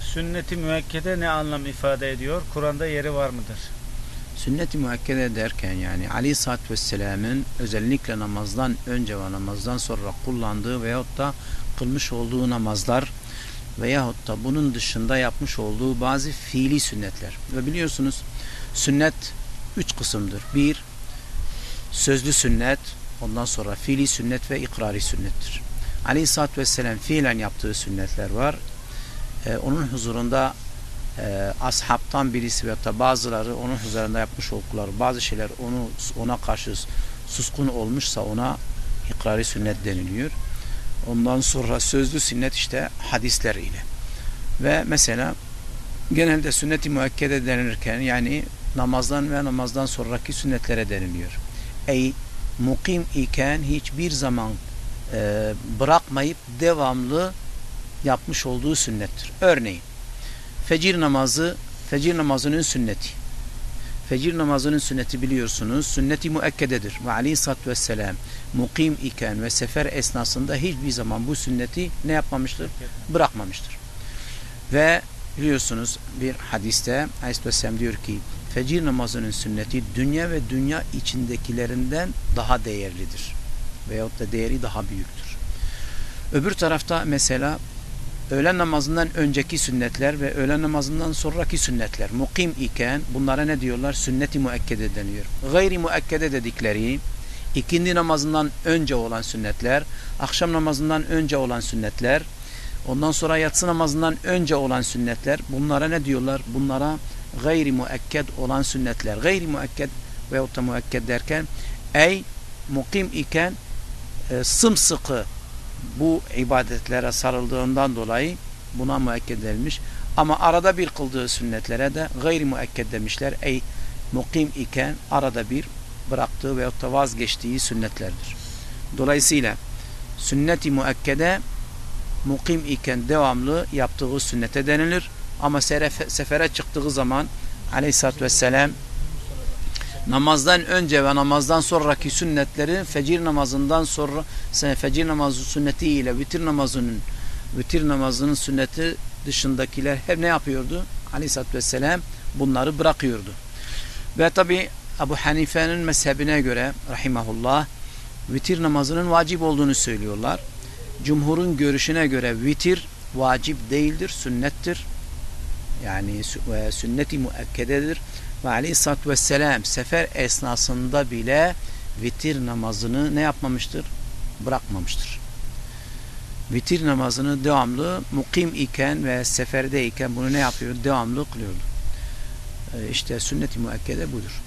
sünnet-i müekkede ne anlam ifade ediyor? Kur'an'da yeri var mıdır? Sünnet-i müekkede derken yani Ali Satt ve Selam'ın özellikle namazdan önce ve namazdan sonra kullandığı veyahut da kılmış olduğu namazlar veyahut da bunun dışında yapmış olduğu bazı fiili sünnetler. Ve biliyorsunuz sünnet üç kısımdır. Bir, sözlü sünnet, ondan sonra fiili sünnet ve ikrari sünnettir. Aleyhisselatü Vesselam fiilen yaptığı sünnetler var. Ee, onun huzurunda e, ashabtan birisi veyahut da bazıları onun huzurunda yapmış oldukları bazı şeyler onu ona karşı suskun olmuşsa ona ikrari sünnet deniliyor. Ondan sonra sözlü sünnet işte hadisler ile. Ve mesela genelde sünnet-i müekkede denilirken yani namazdan ve namazdan sonraki sünnetlere deniliyor. Ey mukim iken hiçbir zaman e, bırakmayıp devamlı yapmış olduğu sünnettir. Örneğin fecir namazı fecir namazının sünneti. Fecir namazının sünneti biliyorsunuz sünneti müekkededir. Ve aleyhissalatü vesselam mukim iken ve sefer esnasında hiçbir zaman bu sünneti ne yapmamıştır? Bırakmamıştır. Ve biliyorsunuz bir hadiste aleyhisselam diyor ki fecir namazının sünneti dünya ve dünya içindekilerinden daha değerlidir. Veyahut da değeri daha büyüktür. Öbür tarafta mesela öğlen namazından önceki sünnetler ve öğlen namazından sonraki sünnetler mukim iken bunlara ne diyorlar? Sünnet-i müekkede deniyor. Gayri müekkede dedikleri ikindi namazından önce olan sünnetler, akşam namazından önce olan sünnetler, ondan sonra yatsı namazından önce olan sünnetler bunlara ne diyorlar? Bunlara gayri müekked olan sünnetler. Gayri müekked veyahut da müekked derken ey mukim iken e, sımsıkı bu ibadetlere sarıldığından dolayı buna müekked edilmiş. Ama arada bir kıldığı sünnetlere de gayri müekked demişler. Ey mukim iken arada bir bıraktığı veyahut da vazgeçtiği sünnetlerdir. Dolayısıyla sünnet-i müekkede mukim iken devamlı yaptığı sünnete denilir. Ama sefere çıktığı zaman aleyhissalatü vesselam namazdan önce ve namazdan sonraki sünnetleri fecir namazından sonra fecir namazı sünneti ile vitir namazının vitir namazının sünneti dışındakiler hep ne yapıyordu? Aleyhisselatü Vesselam bunları bırakıyordu. Ve tabi Ebu Hanife'nin mezhebine göre rahimahullah vitir namazının vacip olduğunu söylüyorlar. Cumhurun görüşüne göre vitir vacip değildir, sünnettir. Yani sünnet-i müekkededir ve aleyhissalatü vesselam sefer esnasında bile vitir namazını ne yapmamıştır? Bırakmamıştır. Vitir namazını devamlı mukim iken ve seferde iken bunu ne yapıyor? Devamlı kılıyordu. İşte sünnet-i müekkede budur.